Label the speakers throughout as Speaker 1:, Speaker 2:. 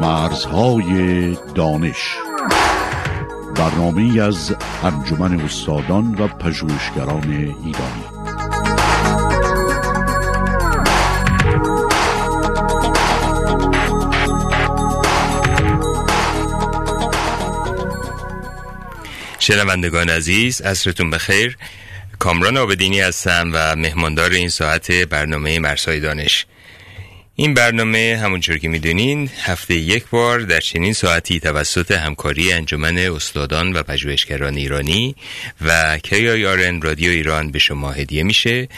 Speaker 1: مرزهای دانش. برنامه از انجمن استادان و پژوهشگران ایرانی.
Speaker 2: شنوندگان عزیز عصرتون بخیر. کامران آبدینی هستم و مهماندار این ساعت برنامه مرسای دانش. این برنامه همونجور که می‌دونین هفته یک بار در چنین ساعتی توسط همکاری انجمن استادان و پژوهشگران ایرانی و KIRN رادیو ایران به شما هدیه میشه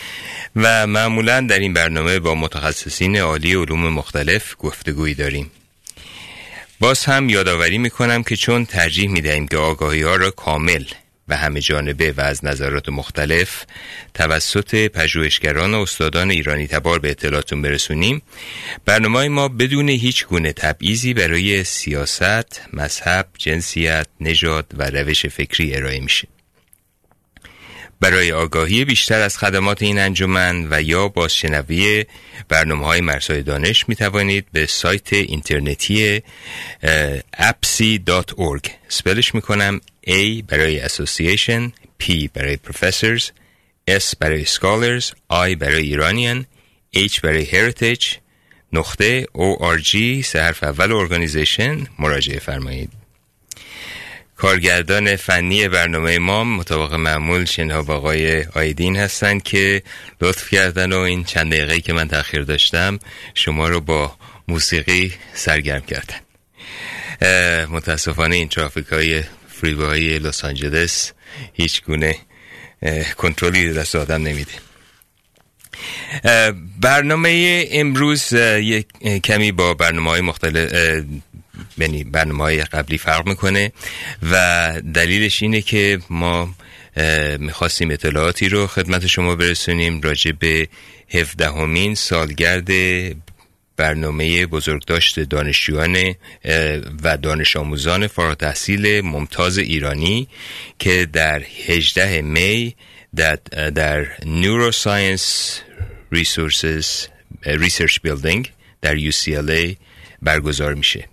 Speaker 2: و معمولا در این برنامه با متخصصین عالی علوم مختلف گفتگویی داریم. باز هم یادآوری می‌کنم که چون ترجیح می‌دهیم که آگاهی ها را کامل و همه جانبه و از نظرات مختلف توسط پژوهشگران و استادان ایرانی تبار به اطلاعاتون برسونیم. برنامه ما بدون هیچ گونه تبعیضی برای سیاست، مذهب، جنسیت، نژاد و روش فکری ارائه میشه. برای آگاهی بیشتر از خدمات این انجمن و یا بازشنوی برنامه های مرسای دانش می توانید به سایت اینترنتی apsi.org سپلش می کنم A برای Association P برای Professors S برای Scholars I برای ایرانیان H برای Heritage. نقطه ORG سه حرف اول Organization. مراجعه فرمایید. کارگردان فنی برنامه ما مطابق معمول شنها آقای آیدین هستند که لطف کردن و این چند دقیقه که من تاخیر داشتم شما رو با موسیقی سرگرم کردن. متاسفانه این ترافیک های فریوه های لس آنجلس هیچ گونه کنترلی دست آدم نمیده. برنامه امروز یک کمی با برنامه های مختلف یعنی برنامه های قبلی فرق می‌کنه و دلیلش اینه که ما می‌خواستیم اطلاعاتی رو خدمت شما برسونیم راجع به هفدهمین سالگرد برنامه بزرگداشت دانشجویان و دانش آموزان فارغ تحصیل ممتاز ایرانی که در 18 می در, در Neuroscience Resources Research Building در UCLA برگزار میشه.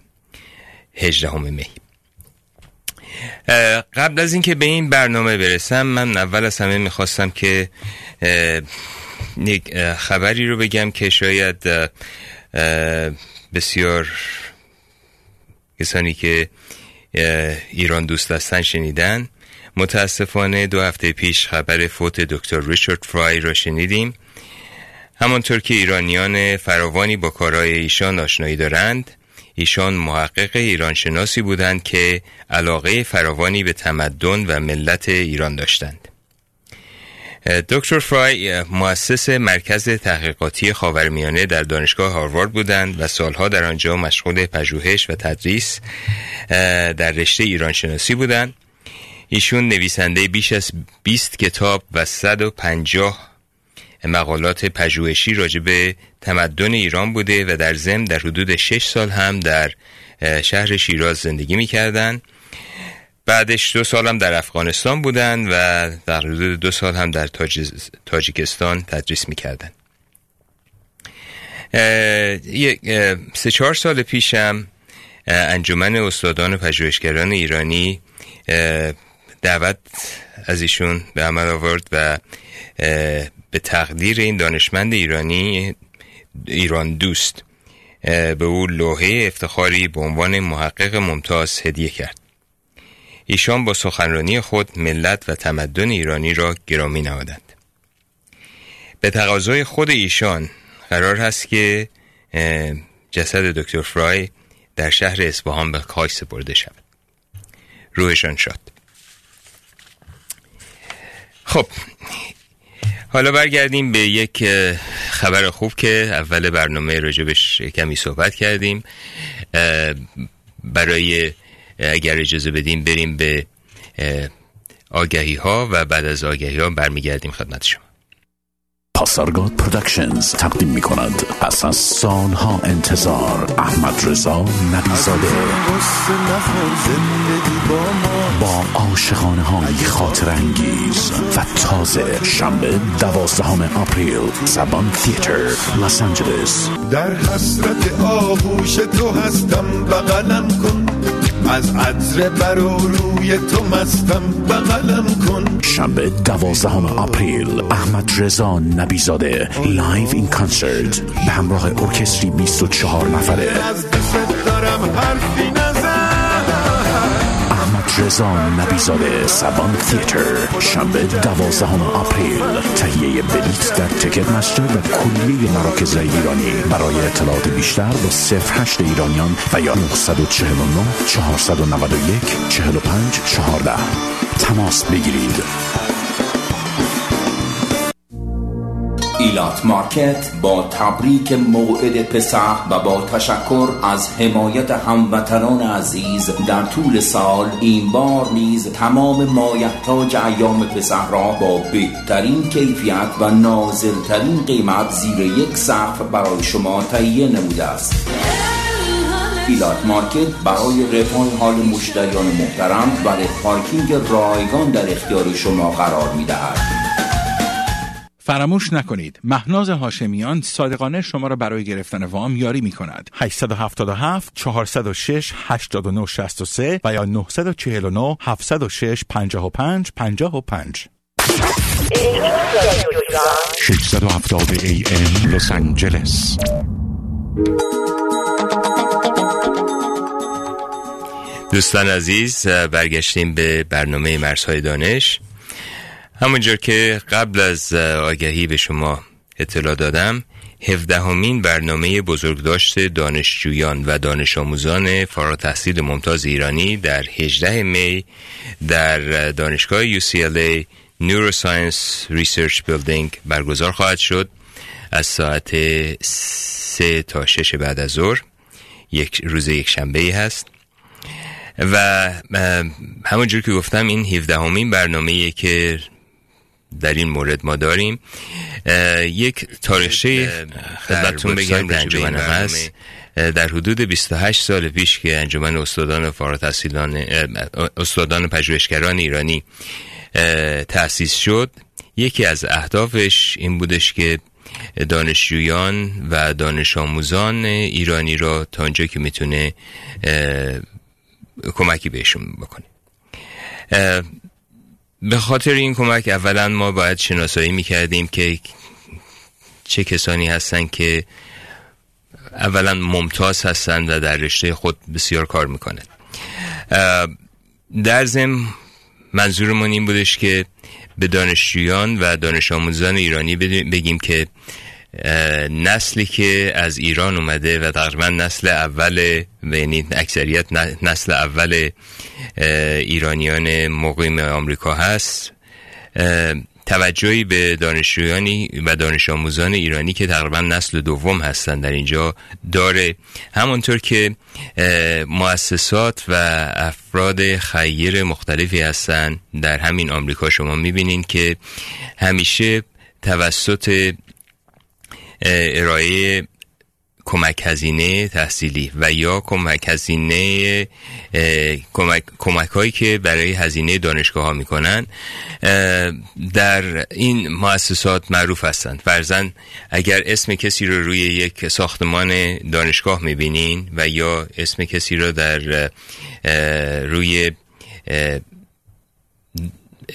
Speaker 2: 18 می. قبل از اینکه به این برنامه برسم من اول از همه می‌خواستم که یک خبری رو بگم که شاید بسیار کسانی که ایران دوست هستن شنیدن متاسفانه دو هفته پیش خبر فوت دکتر ریچارد فرای را شنیدیم همانطور که ایرانیان فراوانی با کارهای ایشان آشنایی دارند ایشان محقق ایران شناسی بودند که علاقه فراوانی به تمدن و ملت ایران داشتند. دکتر فرای مؤسس مرکز تحقیقاتی خاورمیانه در دانشگاه هاروارد بودند و سالها در آنجا مشغول پژوهش و تدریس در رشته ایران شناسی بودند. ایشون نویسنده بیش از 20 کتاب و 150 مقالات پژوهشی راجع به تمدن ایران بوده و در ضمن در حدود 6 سال هم در شهر شیراز زندگی می‌کردن بعدش دو سال هم در افغانستان بودن و در حدود دو سال هم در تاج... تاجیکستان تدریس می‌کردن. سه چهار سال پیشم انجمن استادان و پژوهشگران ایرانی دعوت از ایشون به عمل آورد و به تقدیر این دانشمند ایرانی ایران دوست به او لوحه افتخاری به عنوان محقق ممتاز هدیه کرد. ایشان با سخنرانی خود ملت و تمدن ایرانی را گرامی نهادند. به تقاضای خود ایشان قرار هست که جسد دکتر فرای در شهر اصفهان به خاک سپرده شود. روحشان شد خب حالا برگردیم به یک خبر خوب که اول برنامه راجبش کمی صحبت کردیم. برای اگر اجازه بدیم بریم به آگهی ها و بعد از آگهی ها برمیگردیم خدمت شما.
Speaker 1: پاسارگاد Productions تقدیم می کند پس از سالها انتظار احمد رضا نبیزاده. با عاشقانه های خاطر انگیز و تازه شنبه دوازدهم April Saban Theater لس آنجلس.
Speaker 3: در حسرت آغوش تو هستم بغلم کن. از عطر بر روی تو مستم بغلم کن.
Speaker 1: شنبه دوازدهم April احمد رضا نبیزاده live این کنسرت به همراه ارکستری 24 نفره.
Speaker 3: از دوست دارم حرفی
Speaker 1: رضا نبیزاده Saban Theater. شنبه دوازدهم April تهیه بلیت در Ticketmaster و کلیه مراکز ایرانی. برای اطلاعات بیشتر با 08 ایرانیان و یا 949 491 45 14 تماس بگیرید.
Speaker 4: ایلات مارکت با تبریک موعد پسح و با تشکر از حمایت هموطنان عزیز در طول سال این بار نیز تمام مایحتاج ایام پسح را با بهترین کیفیت و نازلترین قیمت زیر یک سقف برای شما تهیه نموده است ایلات مارکت برای رفاه حال مشتریان محترم و پارکینگ رایگان در اختیار شما قرار می دهد.
Speaker 5: فراموش نکنید. مهناز هاشمیان صادقانه شما را برای گرفتن وام یاری می کند 877 406 8963 و یا 949 706 55 55
Speaker 1: 670 AM لس آنجلس
Speaker 2: دوستان عزیز برگشتیم به برنامه مرزهای دانش. همونجور که قبل از آگهی به شما اطلاع دادم هفدهمین برنامه بزرگداشت دانشجویان و دانش آموزان فارغ تحصیل ممتاز ایرانی در 18 می در دانشگاه UCLA Neuroscience Research Building برگزار خواهد شد از ساعت 3 تا 6 بعد از ظهر یک روز یک شنبه هست. و همونجور که گفتم این 17 همین برنامه که در این مورد ما داریم. یک تاریخچه خدمتتون بگم انجمن هست. در حدود 28 سال پیش که انجمن استادان فارغ التحصیلان استادان پژوهشگران ایرانی تأسیس شد. یکی از اهدافش این بودش که دانشجویان و دانش آموزان ایرانی را تا آنجا که می‌تونه کمکی بهشون بکنه. به خاطر این کمک اولا ما باید شناسایی می‌کردیم که چه کسانی هستن که اولا ممتاز هستند و در رشته خود بسیار کار می‌کنند در ضمن منظورمون این بودش که به دانشجویان و دانش آموزان ایرانی بگیم که نسلی که از ایران اومده و تقریبا نسل اول یعنی اکثریت نسل اول ایرانیان مقیم آمریکا هست. توجهی به دانشجویانی و دانش آموزان ایرانی که تقریبا نسل دوم هستند در اینجا داره. همانطور که مؤسسات و افراد خیر مختلفی هستند در همین آمریکا شما می‌بینین که همیشه توسط ارائه کمک هزینه تحصیلی و یا کمک هزینه کمک, کمک هایی که برای هزینه دانشگاه ها می‌کنن در این مؤسسات معروف هستند. فرزن اگر اسم کسی رو روی یک ساختمان دانشگاه می‌بینین و یا اسم کسی رو در روی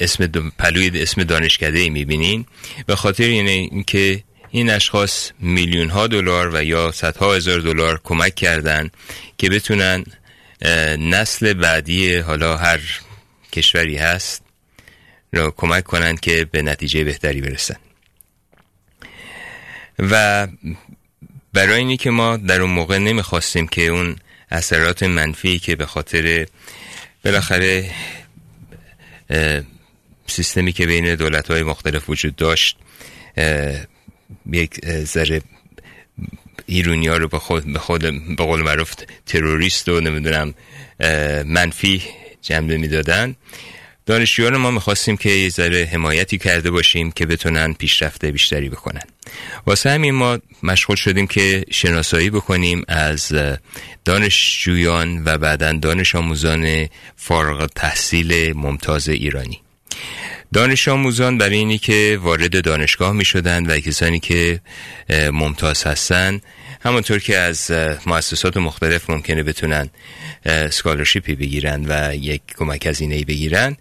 Speaker 2: اسم پلوی اسم دانشکده می‌بینین به خاطر اینکه این اشخاص میلیون ها دلار و یا صدها هزار دلار کمک کردند که بتونن نسل بعدی حالا هر کشوری هست را کمک کنند که به نتیجه بهتری برسن. و برای اینی که ما در اون موقع نمی‌خواستیم که اون اثرات منفی که به خاطر بالاخره سیستمی که بین دولت های مختلف وجود داشت یک ذره ایرونی ها رو به خود به خود به قول معروف تروریست و نمی‌دونم منفی جنبه می‌دادن. دانشجویان ما می‌خواستیم که یه ذره حمایتی کرده باشیم که بتونن پیشرفت بیشتری بکنن. واسه همین ما مشغول شدیم که شناسایی بکنیم از دانشجویان و بعدا دانش آموزان فارغ تحصیل ممتاز ایرانی. دانش آموزان برای اینی که وارد دانشگاه می شدن و کسانی که ممتاز هستن. همونطور که از مؤسسات مختلف ممکنه بتونن سکالرشیپی بگیرن و یک کمک هزینه بگیرن.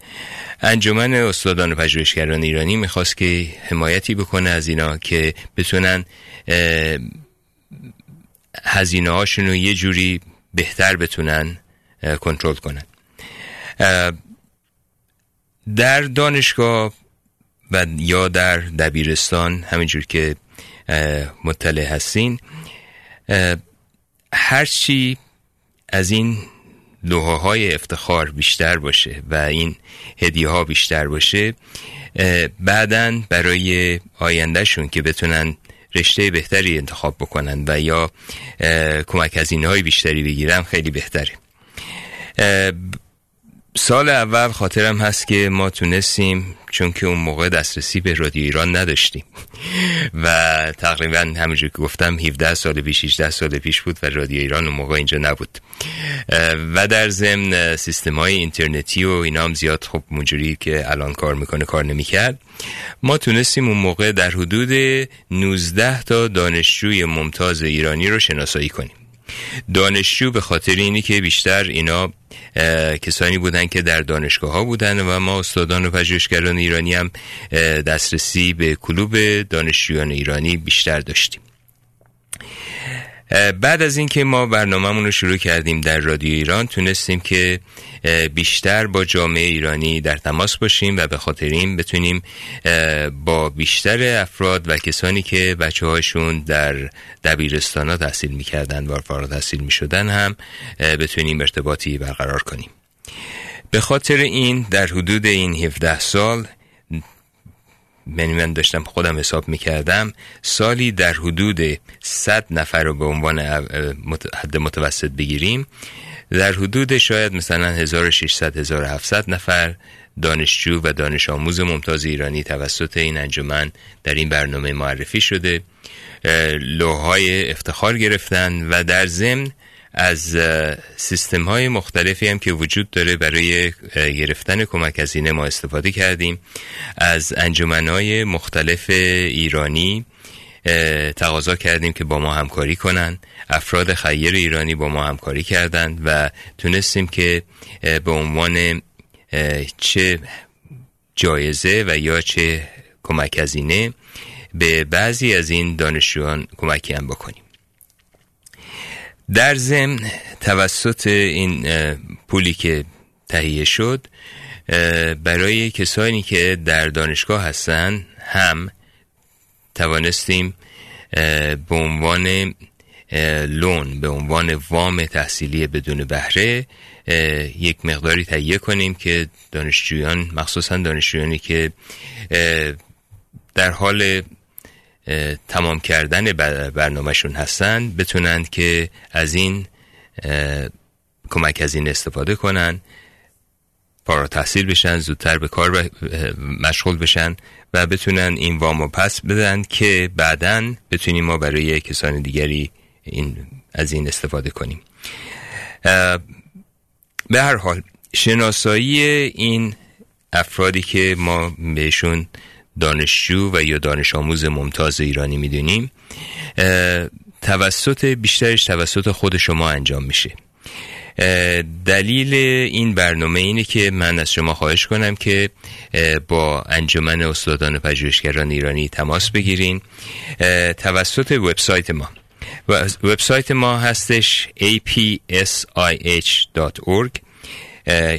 Speaker 2: انجمن استادان و پژوهشگران ایرانی می‌خواست که حمایتی بکنه از اینا که بتونن هزینه هاشون رو یه جوری بهتر بتونن کنترل کنن. در دانشگاه و یا در دبیرستان همینجور که مطلع هستین هرچی از این لوحه های افتخار بیشتر باشه و این هدیه ها بیشتر باشه بعدا برای آیندهشون که بتونن رشته بهتری انتخاب بکنن و یا کمک هزینه های بیشتری بگیرن خیلی بهتره. سال اول خاطرم هست که ما تونستیم چون که اون موقع دسترسی به رادیو ایران نداشتیم. و تقریبا همینجور که گفتم 17 سال پیش 18 سال پیش بود و رادیو ایران اون موقع اینجا نبود. و در ضمن سیستم های اینترنتی و اینا هم زیاد خب اونجوری که الان کار می‌کنه کار نمی‌کرد. ما تونستیم اون موقع در حدود 19 تا دانشجوی ممتاز ایرانی رو شناسایی کنیم. دانشجو به خاطر اینی که بیشتر اینا کسانی بودن که در دانشگاه ها بودن و ما استادان و پژوهشگران ایرانی هم دسترسی به کلوب دانشجویان ایرانی بیشتر داشتیم. بعد از اینکه ما برنامهمون رو شروع کردیم در رادیو ایران تونستیم که بیشتر با جامعه ایرانی در تماس باشیم و به خاطر این بتونیم با بیشتر افراد و کسانی که بچه هاشون در دبیرستان ها تحصیل می‌کردن و فارغ تحصیل می‌شدن هم بتونیم ارتباطی برقرار کنیم. به خاطر این در حدود این 17 سال یعنی من داشتم خودم حساب می‌کردم سالی در حدود 100 نفر رو به عنوان حد متوسط بگیریم. در حدود شاید مثلا 1600 1700 نفر دانشجو و دانش آموز ممتاز ایرانی توسط این انجمن در این برنامه معرفی شده. لوهای افتخار گرفتن و در ضمن از سیستم های مختلفی هم که وجود داره برای گرفتن کمک از اینه ما استفاده کردیم. از انجمن های مختلف ایرانی تقاضا کردیم که با ما همکاری کنن. افراد خیر ایرانی با ما همکاری کردند و تونستیم که به عنوان چه جایزه و یا چه کمک هزینه به بعضی از این دانشجویان کمکی هم بکنیم. در ضمن توسط این پولی که تهیه شد برای کسانی که در دانشگاه هستن هم توانستیم به عنوان لون به عنوان وام تحصیلی بدون بهره یک مقداری تهیه کنیم که دانشجویان مخصوصا دانشجویانی که در حال تمام کردن برنامهشون هستن بتونن که از این کمک از این استفاده کنن پارا تحصیل بشن زودتر به کار مشغول بشن و بتونن این وامو پس بدن که بعدا بتونیم ما برای کسان دیگری این از این استفاده کنیم. به هر حال شناسایی این افرادی که ما بهشون دانشجو و یا دانش آموز ممتاز ایرانی می‌دونیم توسط بیشترش توسط خود شما انجام میشه. دلیل این برنامه اینه که من از شما خواهش کنم که با انجمن استادان پژوهشگران ایرانی تماس بگیرین. توسط وبسایت ما. وبسایت ما هستش apsih.org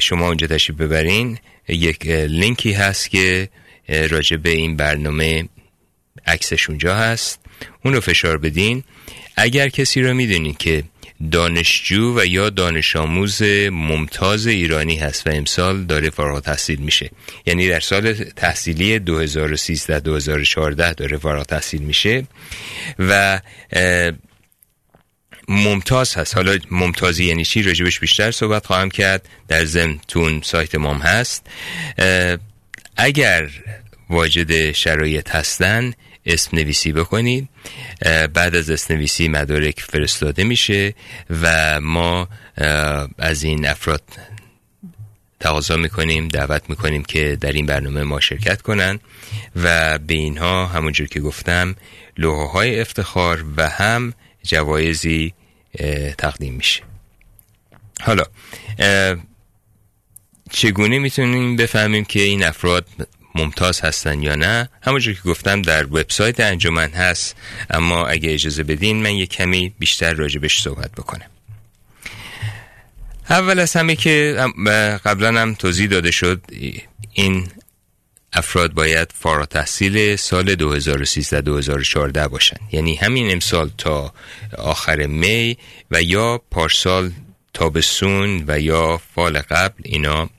Speaker 2: شما اونجا تشریف ببرین. یک لینکی هست که راجع به این برنامه عکسش اونجا هست. اون رو فشار بدین. اگر کسی رو می‌دونین که دانشجو و یا دانش آموز ممتاز ایرانی هست و امسال داره فارغ تحصیل میشه. یعنی در سال تحصیلی 2013-2014 داره فارغ تحصیل میشه و ممتاز هست. حالا ممتازی یعنی چی؟ راجبش بیشتر صحبت خواهم کرد. در ضمن تون سایت مام هست. اگر واجد شرایط هستن اسم نویسی بکنید بعد از اسم نویسی مدارک فرستاده میشه و ما از این افراد تقاضا می‌کنیم دعوت می‌کنیم که در این برنامه ما شرکت کنند و به اینها همونجور که گفتم لوحه های افتخار و هم جوایزی تقدیم میشه. حالا چگونه می‌تونیم بفهمیم که این افراد ممتاز هستن یا نه؟ همونجور که گفتم در وبسایت انجمن هست اما اگه اجازه بدین من یه کمی بیشتر راجبش صحبت بکنم. اول از همه که قبلا هم توضیح داده شد این افراد باید فارغ تحصیل سال 2013-2014 باشند یعنی همین امسال تا آخر می و یا پارسال تابستون و یا فال قبل اینا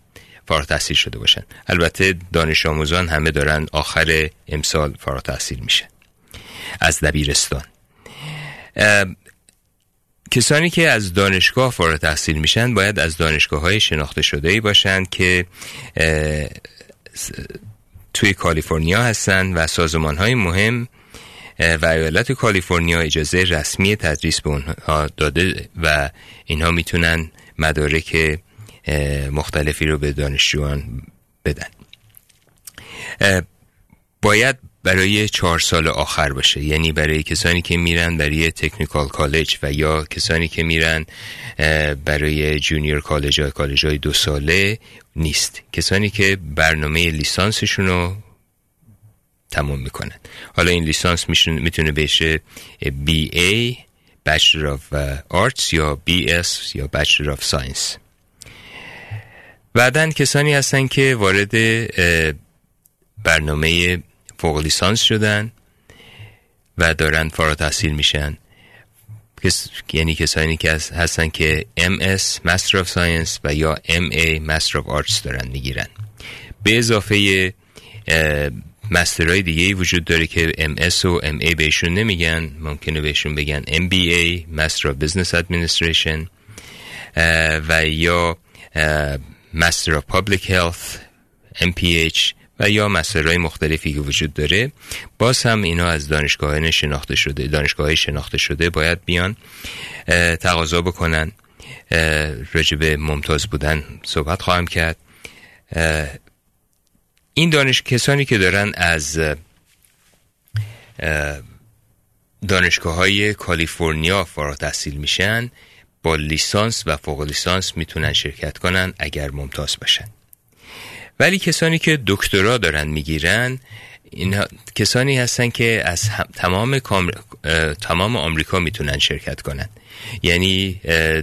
Speaker 2: فارغ تحصیل شده باشن. البته دانش آموزان همه دارن آخر امسال فارغ تحصیل میشن از دبیرستان. کسانی که از دانشگاه فارغ تحصیل میشن باید از دانشگاه های شناخته شده ای باشند که توی کالیفرنیا هستن و سازمان های مهم و ایالت کالیفرنیا اجازه رسمی تدریس به اونها داده و اینها می‌تونن مدارک مختلفی رو به دانشجویان بدن. باید برای چهار سال آخر باشه. یعنی برای کسانی که میرن برای تکنیکال کالج و یا کسانی که میرن برای جونیور کالج های کالج های دو ساله نیست. کسانی که برنامه لیسانسشون رو تموم می‌کنن. حالا این لیسانس می‌تونه بشه BA Bachelor of Arts یا BS یا Bachelor of Science. بعدا کسانی هستن که وارد برنامه فوق لیسانس شدن و دارن فارغ تحصیل میشن. کس... یعنی کسانی که هستن که MS Master of Science و یا MA Master of Arts دارن می‌گیرن. به اضافه مسترهای دیگه ای وجود داره که MS و MA بهشون نمیگن. ممکنه بهشون بگن MBA of Business Administration و یا of Public Health MPH و یا مسائل مختلفی که وجود داره. باز هم اینا از دانشگاه شناخته شده دانشگاه شناخته شده باید بیان تقاضا بکنن. راجب ممتاز بودن صحبت خواهم کرد. این دانش کسانی که دارن از دانشگاه های کالیفرنیا فارغ تحصیل میشن با لیسانس و فوق لیسانس می‌تونن شرکت کنن اگر ممتاز باشن ولی کسانی که دکترا دارن می‌گیرن این کسانی هستن که از تمام تمام آمریکا می‌تونن شرکت کنن. یعنی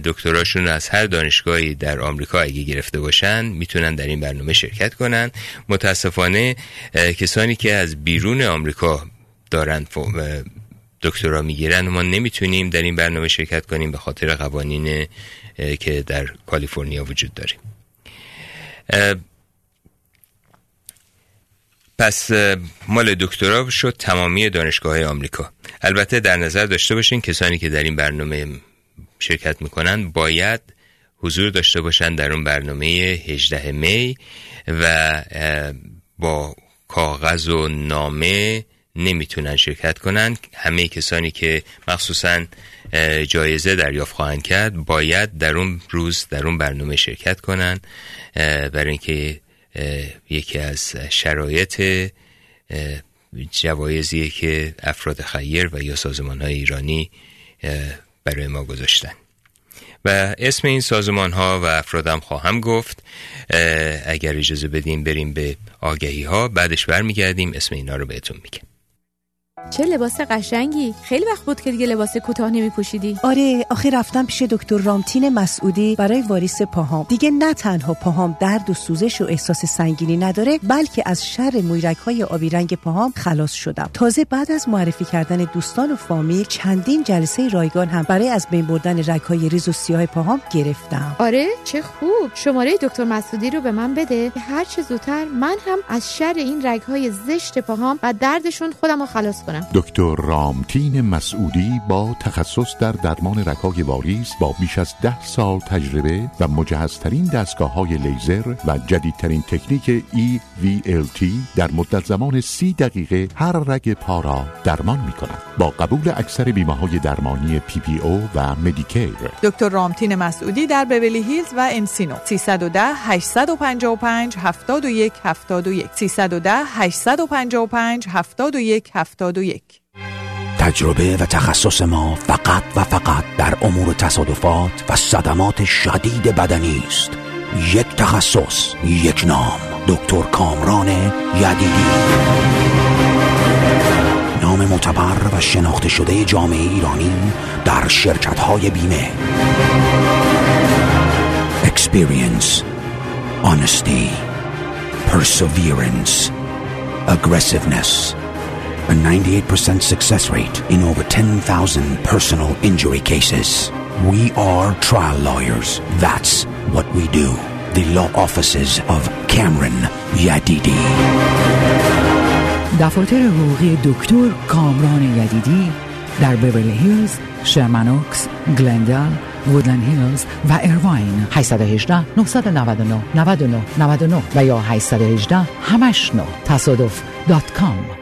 Speaker 2: دکتراشون از هر دانشگاهی در آمریکا اگه گرفته باشن می‌تونن در این برنامه شرکت کنن. متاسفانه کسانی که از بیرون آمریکا دارن دکترا می‌گیرن ما نمی‌تونیم در این برنامه شرکت کنیم به خاطر قوانین که در کالیفرنیا وجود داریم پس مال دکترا شد تمامی دانشگاه آمریکا. البته در نظر داشته باشین کسانی که در این برنامه شرکت می‌کنن باید حضور داشته باشن در اون برنامه 18 می و با کاغذ و نامه نمی‌تونن شرکت کنن. همه کسانی که مخصوصا جایزه دریافت خواهند کرد باید در اون روز در اون برنامه شرکت کنن برای اینکه یکی از شرایط جوایزیه که افراد خیر و یا سازمان های ایرانی برای ما گذاشتن. و اسم این سازمان ها و افرادم خواهم گفت. اگر اجازه بدیم بریم به آگهی ها بعدش برمیگردیم اسم اینا رو بهتون میگم.
Speaker 6: چه لباس قشنگی. خیلی وقت بود که دیگه لباس کوتاه نمی پوشیدی
Speaker 7: آره آخه رفتم پیش دکتر رامتین مسعودی برای واریس پاهام. دیگه نه تنها پاهام درد و سوزش و احساس سنگینی نداره بلکه از شر مویرک های آبی رنگ پاهام خلاص شدم. تازه بعد از معرفی کردن دوستان و فامیل چندین جلسه رایگان هم برای از بین بردن رگ های ریز و سیاه پاهام گرفتم.
Speaker 6: آره چه خوب. شماره دکتر مسعودی رو به من بده. هر چه زودتر من هم از شر این رگ های زشت پاهام و دردشون خودم رو خلاص کنم. کنم
Speaker 1: دکتر رامتین مسعودی با تخصص در درمان رگهای واریس با بیش از ده سال تجربه و مجهزترین دستگاه های لیزر و جدیدترین تکنیک EVLT در مدت زمان سی دقیقه هر رگ پا را درمان می کند با قبول اکثر بیمه های درمانی PPO و مدیکیر
Speaker 8: دکتر رامتین مسعودی در بیولی هیلز و انسینو 310 855 71 71 310 855 71 71
Speaker 9: تجربه و تخصص ما فقط و فقط در امور تصادفات و صدمات شدید بدنی است. یک تخصص یک نام دکتر کامران یدیدی. نام معتبر و شناخته شده جامعه ایرانی در شرکت های بیمه. Experience Honesty Perseverance Aggressiveness. a 98% success rate in over 10,000 personal injury cases. We are trial lawyers. That's what we do. The law offices of Cameron Yadidi.
Speaker 10: دفاتر حقوقی دکتر کامران یدیدی در بیورلی هیلز، شرمنوکس، گلندل، وودلند هیلز و ایرواین 818 999 99 99 و یا 818 همشنو تصادف دات کام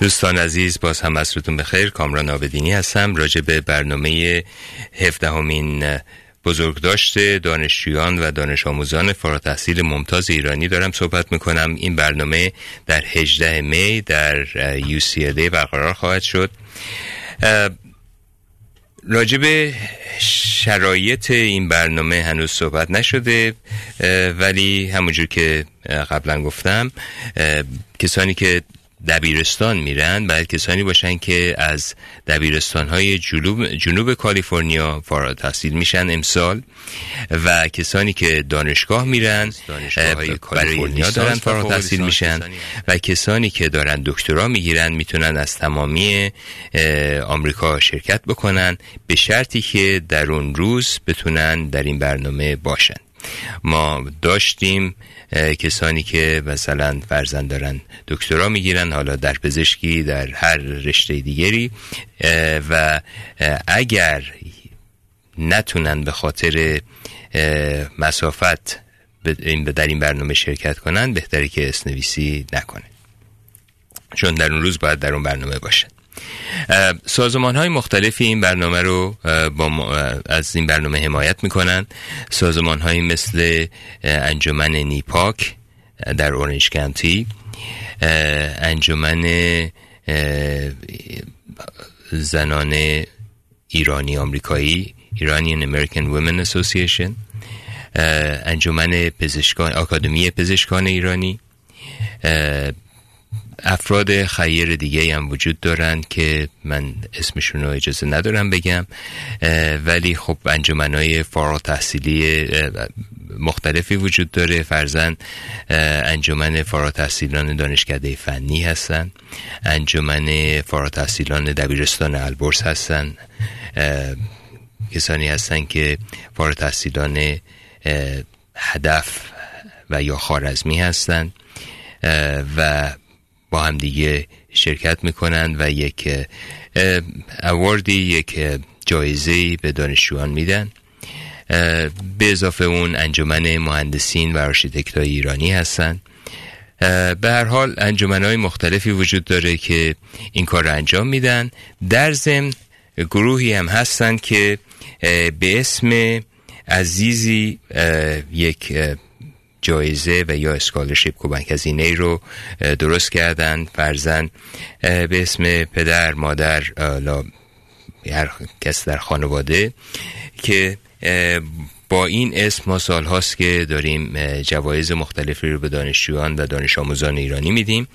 Speaker 2: دوستان عزیز باز هم عصرتون بخیر. کامران آبدینی هستم. راجع به برنامه هفدهمین بزرگداشت دانشجویان و دانش آموزان فارغ تحصیل ممتاز ایرانی دارم صحبت می‌کنم. این برنامه در 18 می در UCLA برقرار خواهد شد. راجع به شرایط این برنامه هنوز صحبت نشده ولی همونجور که قبلا گفتم کسانی که دبیرستان میرن باید کسانی باشن که از دبیرستان های جنوب, جنوب کالیفرنیا فارغ تحصیل میشن امسال و کسانی که دانشگاه میرن برای دارن فارغ تحصیل میشن و کسانی که دارن دکترا می‌گیرن می‌تونن از تمامی آمریکا شرکت بکنن به شرطی که در اون روز بتونن در این برنامه باشن. ما داشتیم کسانی که مثلا فرزند دارن دکترا می‌گیرن حالا در پزشکی در هر رشته دیگری و اگر نتونن به خاطر مسافت در این برنامه شرکت کنن بهتری که اسنویسی نکنه چون در اون روز باید در اون برنامه باشن. سازمان های مختلفی این برنامه رو با از این برنامه حمایت می‌کنن. سازمان های مثل انجمن نیپاک در اورنج کانتی انجمن زنان ایرانی آمریکایی ایرانیان امریکن وومن اسوسییشن انجمن پزشکان آکادمی پزشکان ایرانی افراد خیر دیگه هم وجود دارند که من اسمشون رو اجازه ندارم بگم ولی خب انجمنهای فارغ تحصیلی مختلفی وجود داره. فرزن انجمن فارغ تحصیلان دانشکده فنی هستن انجمن فارغ تحصیلان دبیرستان البرز هستن کسانی هستن که فارغ تحصیلان هدف و یا خارزمی هستند و با هم دیگه شرکت می‌کنند و یک award ی یک جایزه به دانشجویان میدن. به اضافه اون انجمن مهندسین و architect ایرانی هستند به هر حال انجمن های مختلفی وجود داره که این کار رو انجام میدن. در ضمن گروهی هم هستند که به اسم عزیزی یک جایزه و یا اسکالرشیپ کمک هزینه ای رو درست کردن. فرزن به اسم پدر مادر هر کس در خانواده که با این اسم ما سال هاست که داریم جوایز مختلفی رو به دانشجویان و دانش آموزان ایرانی میدیم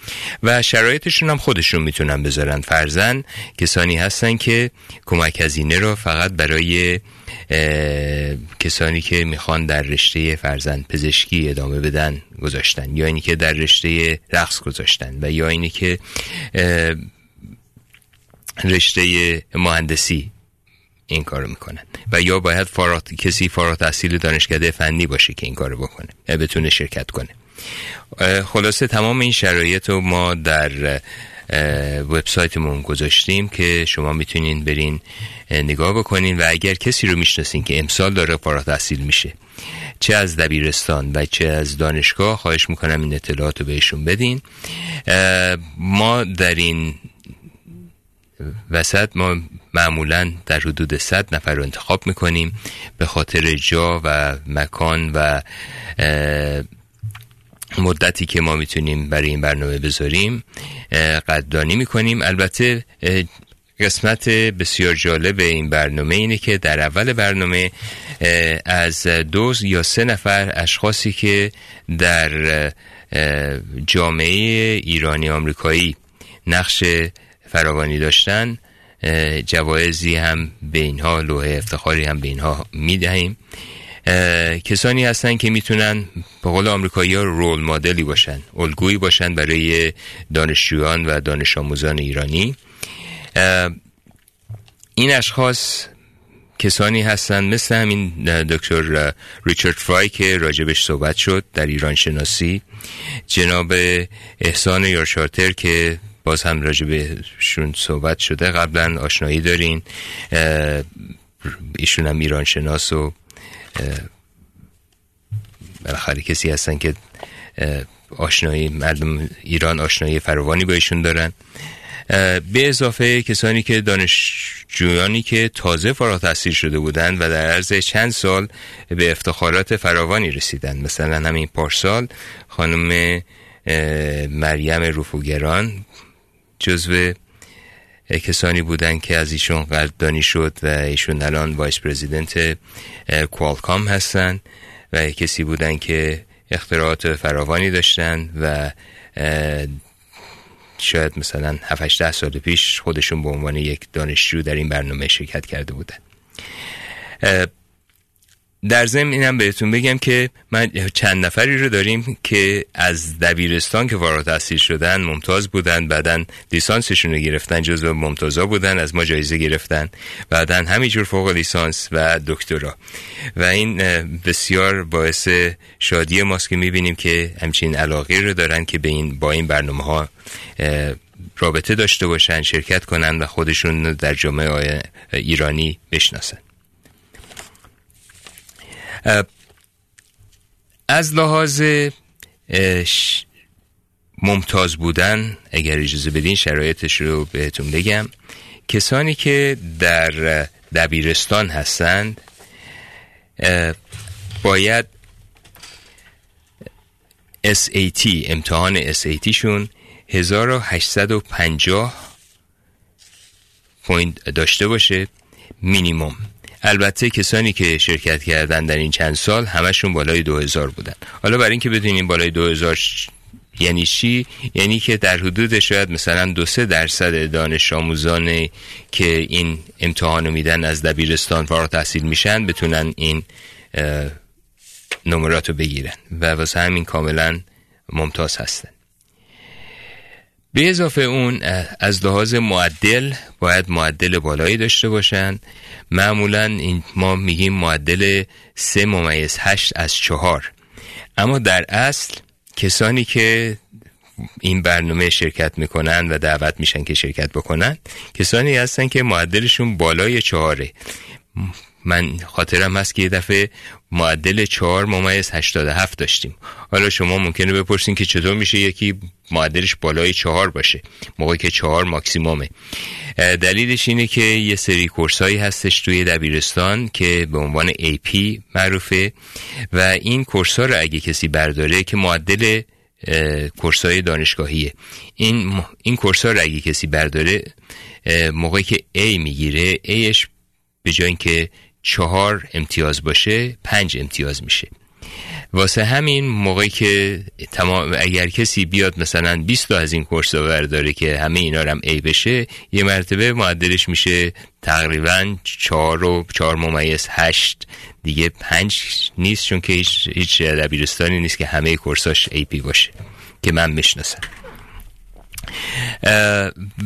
Speaker 2: و شرایطشون هم خودشون می‌تونن بذارن. فرزن کسانی هستن که کمک هزینه رو فقط برای کسانی که می‌خوان در رشته فرزند پزشکی ادامه بدن گذاشتن یا اینی که در رشته رقص گذاشتن و یا اینی که رشته مهندسی این کارو می‌کنن و یا باید فارات کسی فارغ تحصیل دانشکده فنی باشه که این کارو بکنه بتونه شرکت کنه. خلاصه تمام این شرایط رو ما در وبسایتمون گذاشتیم که شما می‌تونین برین نگاه بکنین و اگر کسی رو می‌شناسین که امسال داره فارغ تحصیل میشه چه از دبیرستان و چه از دانشگاه خواهش می‌کنم این اطلاعات رو بهشون بدین. ما در این وسط ما معمولا در حدود 100 نفر رو انتخاب می‌کنیم به خاطر جا و مکان و مدتی که ما می‌تونیم برای این برنامه بذاریم قدردانی می‌کنیم. البته قسمت بسیار جالب این برنامه اینه که در اول برنامه از دو یا سه نفر اشخاصی که در جامعه ایرانی آمریکایی نقش فراوانی داشتن جوایزی هم به اینها لوحه افتخاری هم به اینها می‌دهیم. کسانی هستن که می‌تونن به قول آمریکایی ها رول مدلی باشن الگویی باشن برای دانشجویان و دانش آموزان ایرانی این اشخاص کسانی هستند مثل همین دکتر ریچارد فرای که راجبش صحبت شد در ایران شناسی. جناب احسان یارشارتر که باز هم راجبشون صحبت شده. قبلا آشنایی دارین. ایشون هم ایران شناس و بالاخره کسی هستن که آشنایی مردم ایران آشنایی فراوانی با ایشون دارن. به اضافه کسانی که دانشجویانی که تازه فارغ تحصیل شده بودند و در عرض چند سال به افتخارات فراوانی رسیدن مثلا همین پارسال خانم مریم رفوگران جزو کسانی بودند که از ایشون قدردانی شد و ایشون الان وایس پرزیدنت کوالکام هستند و کسی بودند که اختراعات فراوانی داشتن و شاید مثلا 7 سال پیش خودشون به عنوان یک دانشجو در این برنامه شرکت کرده بودن. در ضمن اینم بهتون بگم که من چند نفری رو داریم که از دبیرستان که وارد تحصیل شدن ممتاز بودن بعدا لیسانسشون رو گرفتن جزو ممتازا بودن از ما جایزه گرفتن بعدا همینجور فوق لیسانس و دکترا. و این بسیار باعث شادی ماست که می‌بینیم که همچین علاقه رو دارن که به این با این برنامه ها رابطه داشته باشن شرکت کنن و خودشون در جامعه ایرانی بشناسن. از لحاظ ممتاز بودن اگر اجازه بدین شرایطش رو بهتون بگم کسانی که در دبیرستان هستند باید SAT امتحان SAT شون 1850 point داشته باشه مینیموم البته کسانی که شرکت کردن در این چند سال همشون بالای 2000 بودن. حالا برای اینکه بدونیم بالای 2000 یعنی چی؟ یعنی که در حدود شاید مثلا دو سه درصد دانش آموزان که این امتحانو میدن از دبیرستان فارغ تحصیل میشن بتونن این نمرات رو بگیرن. و واسه همین کاملا ممتاز هستن. به اضافه اون از لحاظ معدل باید معدل بالایی داشته باشند معمولا این ما میگیم معدل سه ممیز هشت از چهار. اما در اصل کسانی که این برنامه شرکت می‌کنن و دعوت میشن که شرکت بکنن کسانی هستن که معدلشون بالای چهاره. من خاطرم هست که یه دفعه معدل چهار ممیز هفت داشتیم. حالا شما ممکنه بپرسین که چطور میشه یکی معدلش بالای چهار باشه. موقعی که چهار ماکسیمومه. دلیلش اینه که یه سری کورسایی هستش توی دبیرستان که به عنوان AP معروفه و این کورسا رو اگه کسی برداره که معدل کورسای دانشگاهیه. این این کورسا رو اگه کسی برداره موقعی که A می‌گیره Aش به جای اینکه چهار امتیاز باشه پنج امتیاز میشه. واسه همین موقعی که تمام اگر کسی بیاد مثلا 20 تا از این کورس رو برداره که همه اینا هم ای بشه یه مرتبه معدلش میشه تقریبا 4 و 4 ممیز 8 دیگه 5 نیست چون که هیچ, هیچ دبیرستانی نیست که همه کورساش ای پی باشه که من می‌شناسم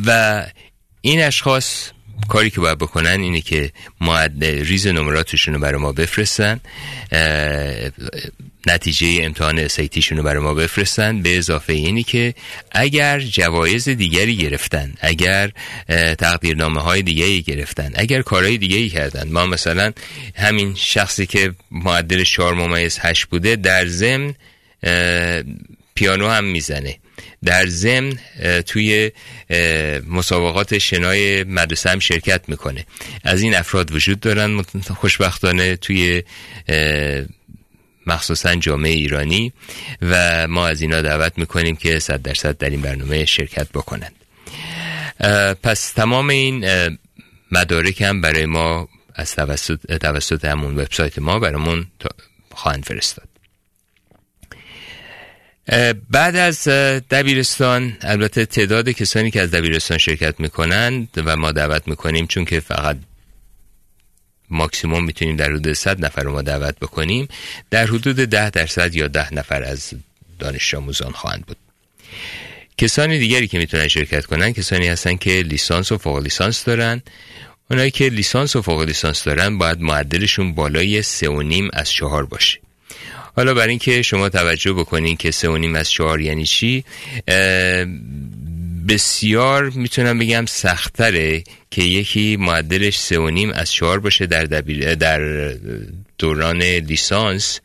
Speaker 2: و این اشخاص کاری که باید بکنن اینه که ریز نمراتشون رو برای ما بفرستن نتیجه امتحان اسیتیشون رو برای ما بفرستن. به اضافه اینی که اگر جوایز دیگری گرفتن اگر تقدیرنامه های دیگری گرفتن اگر کارهای دیگری کردن ما مثلا همین شخصی که معدل 4 ممیز 8 بوده در ضمن پیانو هم می‌زنه. در ضمن توی مسابقات شنای مدرسه هم شرکت می‌کنه. از این افراد وجود دارن خوشبختانه توی مخصوصا جامعه ایرانی و ما از اینا دعوت می‌کنیم که صد درصد در این برنامه شرکت بکنند. پس تمام این مدارک هم برای ما از توسط, توسط همون وبسایت ما برامون خواهند فرستاد. بعد از دبیرستان البته تعداد کسانی که از دبیرستان شرکت می‌کنند و ما دعوت می‌کنیم چون که فقط ماکسیموم می‌تونیم در حدود 100 نفر رو ما دعوت بکنیم در حدود 10 درصد یا 10 نفر از دانش آموزان خواهند بود. کسانی دیگری که می‌تونن شرکت کنن کسانی هستن که لیسانس و فوق لیسانس دارن. اونایی که لیسانس و فوق لیسانس دارن باید معدلشون بالای 3.5 از 4 باشه. حالا برای اینکه شما توجه بکنین که سه و نیم از چهار یعنی چی بسیار می‌تونم بگم سختره که یکی معدلش سه و نیم از چهار باشه در, در دوران لیسانس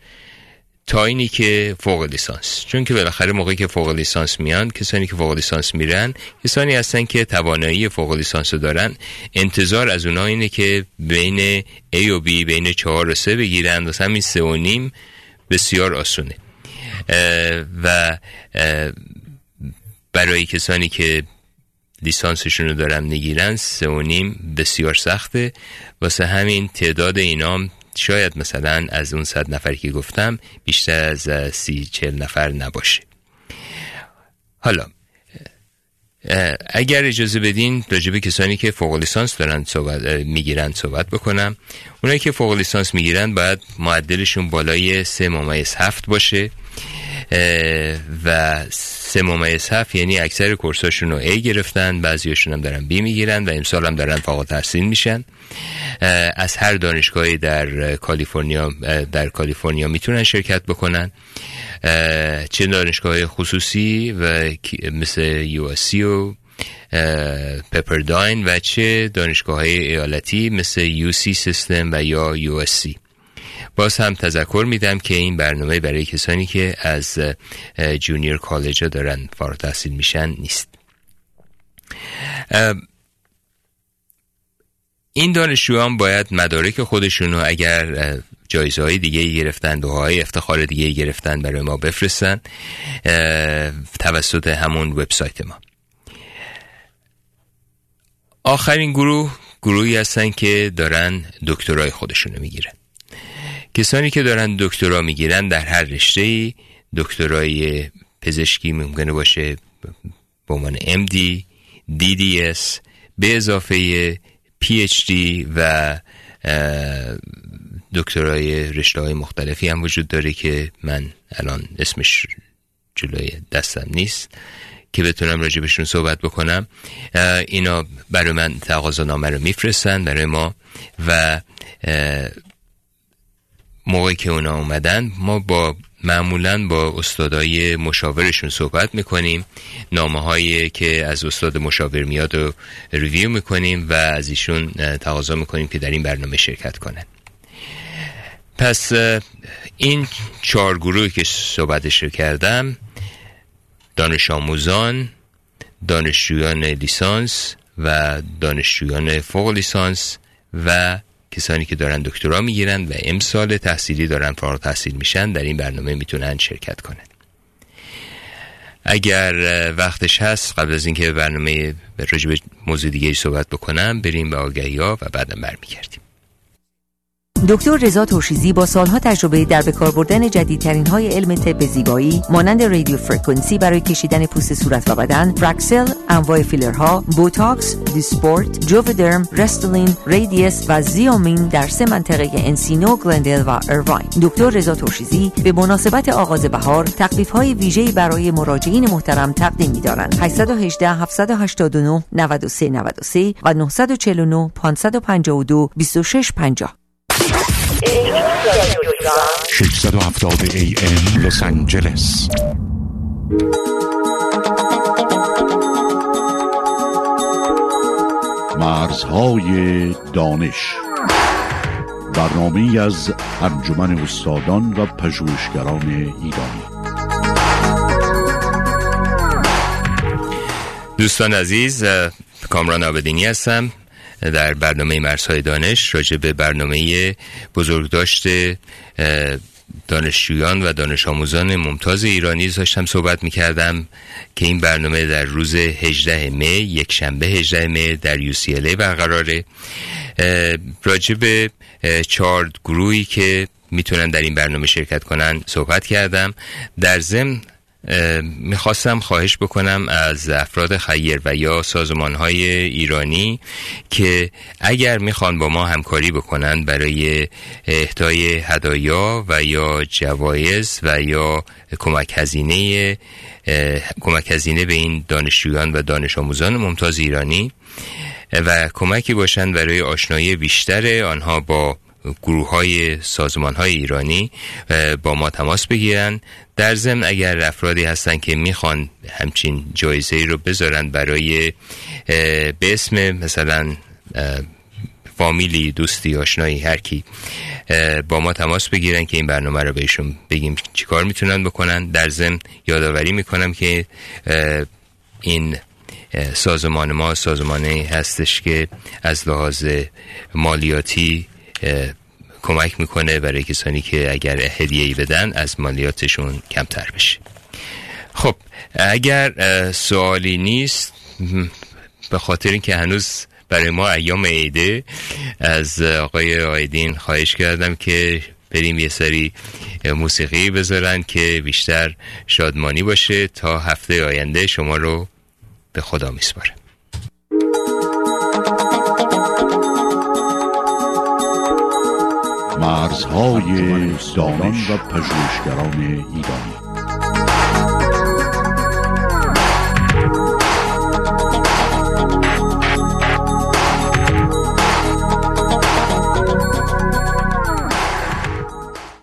Speaker 2: تا اینی که فوق لیسانس. چون که بالاخره موقعی که فوق لیسانس میان کسانی که فوق لیسانس میرن کسانی هستن که توانایی فوق لیسانس رو دارن. انتظار از اونها اینه که بین A و B بین چهار و سه بگیرن. و همین سه و نیم بسیار آسونه. و برای کسانی که لیسانسشون رو دارن نگیرن سه و نیم بسیار سخته. واسه همین تعداد اینام شاید مثلا از اون صد نفر که گفتم بیشتر از سی چل نفر نباشه. حالا اگر اجازه بدین راجب کسانی که فوق لیسانس دارن صحبت می‌گیرن صحبت بکنم. اونایی که فوق لیسانس می‌گیرن باید معدلشون بالای سه ممیز هفت باشه. و سه ممیز هفت یعنی اکثر کورساشون رو A گرفتن بعضیاشون هم دارن B می‌گیرن و امسال هم دارن فاقا تحصیل میشن. از هر دانشگاهی در کالیفرنیا در کالیفرنیا می‌تونن شرکت بکنن. چه دانشگاه خصوصی و مثل یو و پپرداین و چه دانشگاه های ایالتی مثل یو سی سیستم و یا یو سی باز هم تذکر میدم که این برنامه برای کسانی که از جونیور کالج ها دارن فارغ تحصیل میشن نیست. این دانشجویان باید مدارک خودشونو اگر جایزه های دیگه گرفتن دوهای افتخار دیگه گرفتن برای ما بفرستن توسط همون وبسایت ما. آخرین گروه گروهی هستن که دارن دکترای خودشونو می‌گیرن. کسانی که دارن دکترا می‌گیرن در هر رشته دکترای پزشکی ممکنه باشه به عنوان MD, DDS به اضافه PhD و دکترای رشته های مختلفی هم وجود داره که من الان اسمش جلوی دستم نیست که بتونم راجبشون صحبت بکنم. اینا برای من تقاضا نامه رو میفرستن برای ما و موقعی که اونا اومدن ما با معمولا با استادای مشاورشون صحبت می‌کنیم نامه هایی که از استاد مشاور میاد و ریویو می‌کنیم و از ایشون تقاضا می‌کنیم که در این برنامه شرکت کنن. پس این چهار گروهی که صحبتش رو کردم دانش آموزان دانشجویان لیسانس و دانشجویان فوق لیسانس و کسانی که دارن دکترا می‌گیرن و امسال تحصیلی دارن فارغ تحصیل میشن در این برنامه می‌تونن شرکت کنن. اگر وقتش هست قبل از اینکه برنامه به موضوع دیگه صحبت بکنم بریم به آگهی ها و بعدم برمیگردیم.
Speaker 7: دکتر رضا ترشیزی با سالها تجربه در به کار بردن جدیدترین های علم طب زیبایی مانند رادیو فرکانسی برای کشیدن پوست صورت و بدن، Fraxel، انواع فیلرها، بوتاکس، Dysport، Juvederm، Restylane، Radiesse و Xeomin در سه منطقه انسینو، گلندل و ارواین. دکتر رضا ترشیزی به مناسبت آغاز بهار تخفیف های ویژه‌ای برای مراجعین محترم تقدیم می‌دارند. 818 789 93 93 و 949 552 2650
Speaker 1: 670 AM لس آنجلس
Speaker 11: مرزهای دانش. برنامه از انجمن استادان و پژوهشگران ایرانی.
Speaker 2: دوستان عزیز کامران آبدینی هستم. در برنامه مرزهای دانش راجع به برنامه بزرگداشت دانشجویان و دانش آموزان ممتاز ایرانی داشتم صحبت می کردم که این برنامه در روز 18 می یک شنبه 18 می در UCLA برقراره. راجع به چهار گروهی که می‌تونن در این برنامه شرکت کنن صحبت کردم. در ضمن می‌خواستم خواهش بکنم از افراد خیر و یا سازمان های ایرانی که اگر می‌خوان با ما همکاری بکنن برای اهدای هدایا و یا جوایز و یا کمک هزینه کمک هزینه به این دانشجویان و دانش آموزان ممتاز ایرانی و کمکی باشند برای آشنایی بیشتر آنها با گروه های سازمان های ایرانی با ما تماس بگیرن. در ضمن اگر افرادی هستن که می‌خوان همچین جایزه رو بذارن برای به اسم مثلا فامیلی دوستی آشنایی هر کی با ما تماس بگیرن که این برنامه رو بهشون بگیم چیکار می‌تونن بکنن. در ضمن یادآوری می‌کنم که این سازمان ما سازمانی هستش که از لحاظ مالیاتی کمک می‌کنه برای کسانی که اگر هدیه بدن از مالیاتشون کمتر بشه. خب اگر سوالی نیست به خاطر اینکه هنوز برای ما ایام عیده از آقای آیدین خواهش کردم که بریم یه سری موسیقی بذارن که بیشتر شادمانی باشه تا هفته آینده شما رو به خدا میسپاره
Speaker 11: مرزهای دانش. و پژوهشگران ایرانی